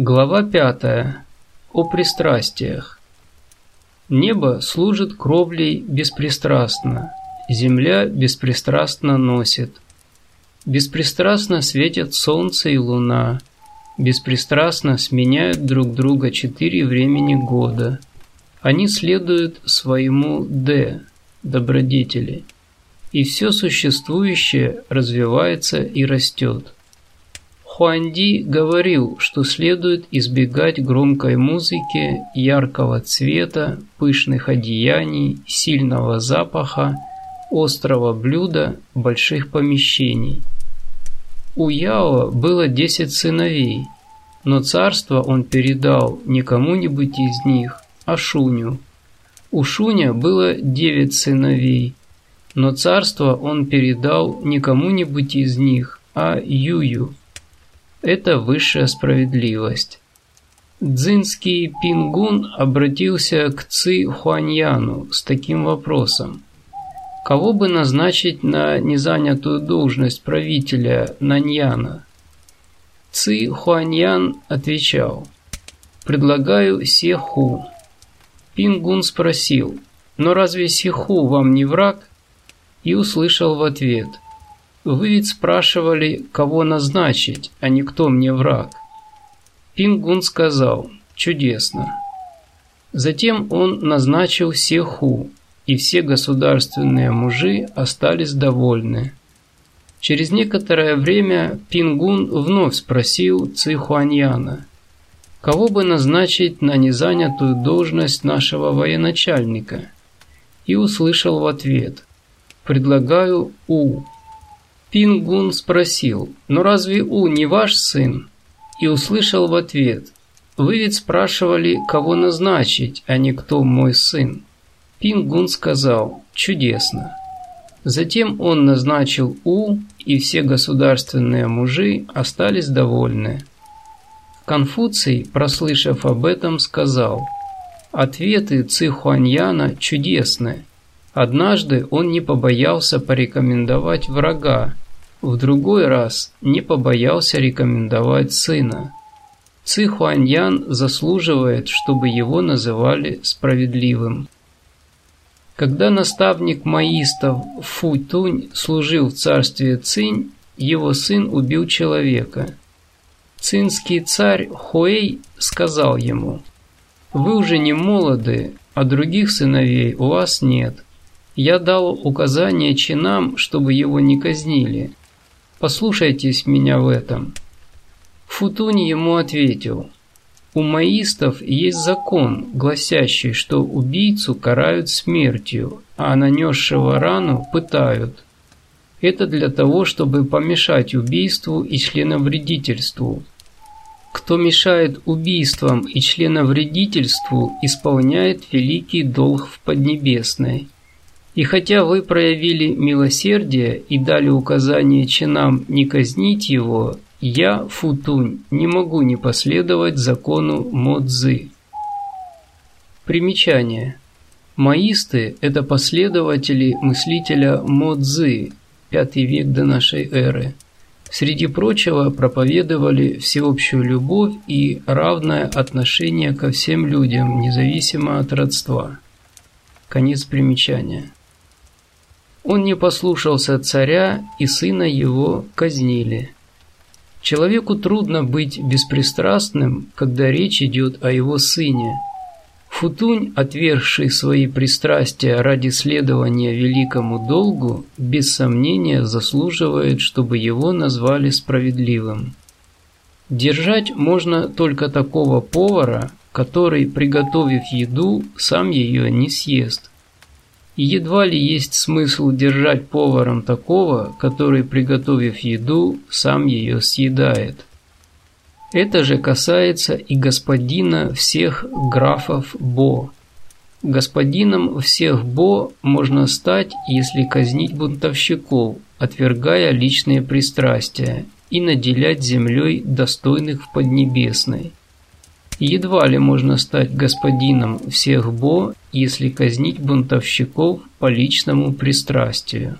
Глава пятая. О пристрастиях. Небо служит кровлей беспристрастно, земля беспристрастно носит. Беспристрастно светят солнце и луна, беспристрастно сменяют друг друга четыре времени года. Они следуют своему «д» – добродетели, и все существующее развивается и растет – Хуанди говорил, что следует избегать громкой музыки, яркого цвета, пышных одеяний, сильного запаха, острого блюда, больших помещений. У Яо было десять сыновей, но царство он передал не кому-нибудь из них, а Шуню. У Шуня было девять сыновей, но царство он передал не кому-нибудь из них, а Юю. Это высшая справедливость. Дзинский Пингун обратился к Ци Хуаньяну с таким вопросом. Кого бы назначить на незанятую должность правителя Наньяна? Ци Хуаньян отвечал. Предлагаю Сеху. Пингун спросил, но разве Сеху вам не враг? И услышал в ответ – вы ведь спрашивали, кого назначить, а не кто мне враг. Пингун сказал, чудесно. Затем он назначил Сеху, и все государственные мужи остались довольны. Через некоторое время Пингун вновь спросил Цихуаньяна, кого бы назначить на незанятую должность нашего военачальника, и услышал в ответ «Предлагаю У». Пингун спросил, «Но разве У не ваш сын?» И услышал в ответ, «Вы ведь спрашивали, кого назначить, а не кто мой сын». Пингун сказал, «Чудесно». Затем он назначил У, и все государственные мужи остались довольны. Конфуций, прослышав об этом, сказал, «Ответы Цихуаньяна чудесны, Однажды он не побоялся порекомендовать врага, в другой раз не побоялся рекомендовать сына. Ци Хуаньян заслуживает, чтобы его называли справедливым. Когда наставник маистов Фу Тунь служил в царстве Цинь, его сын убил человека. Цинский царь Хуэй сказал ему, «Вы уже не молоды, а других сыновей у вас нет. Я дал указание чинам, чтобы его не казнили. Послушайтесь меня в этом». Футуни ему ответил, «У маистов есть закон, гласящий, что убийцу карают смертью, а нанесшего рану пытают. Это для того, чтобы помешать убийству и членовредительству. Кто мешает убийствам и членовредительству, исполняет великий долг в Поднебесной. И хотя вы проявили милосердие и дали указание чинам не казнить его, я, Футунь, не могу не последовать закону Модзы. Примечание. Маисты – это последователи мыслителя Модзы, пятый век до нашей эры. Среди прочего проповедовали всеобщую любовь и равное отношение ко всем людям, независимо от родства. Конец примечания. Он не послушался царя, и сына его казнили. Человеку трудно быть беспристрастным, когда речь идет о его сыне. Футунь, отвергший свои пристрастия ради следования великому долгу, без сомнения заслуживает, чтобы его назвали справедливым. Держать можно только такого повара, который, приготовив еду, сам ее не съест. И едва ли есть смысл держать поваром такого, который, приготовив еду, сам ее съедает. Это же касается и господина всех графов Бо. Господином всех Бо можно стать, если казнить бунтовщиков, отвергая личные пристрастия, и наделять землей достойных в Поднебесной. Едва ли можно стать господином всех Бо, если казнить бунтовщиков по личному пристрастию.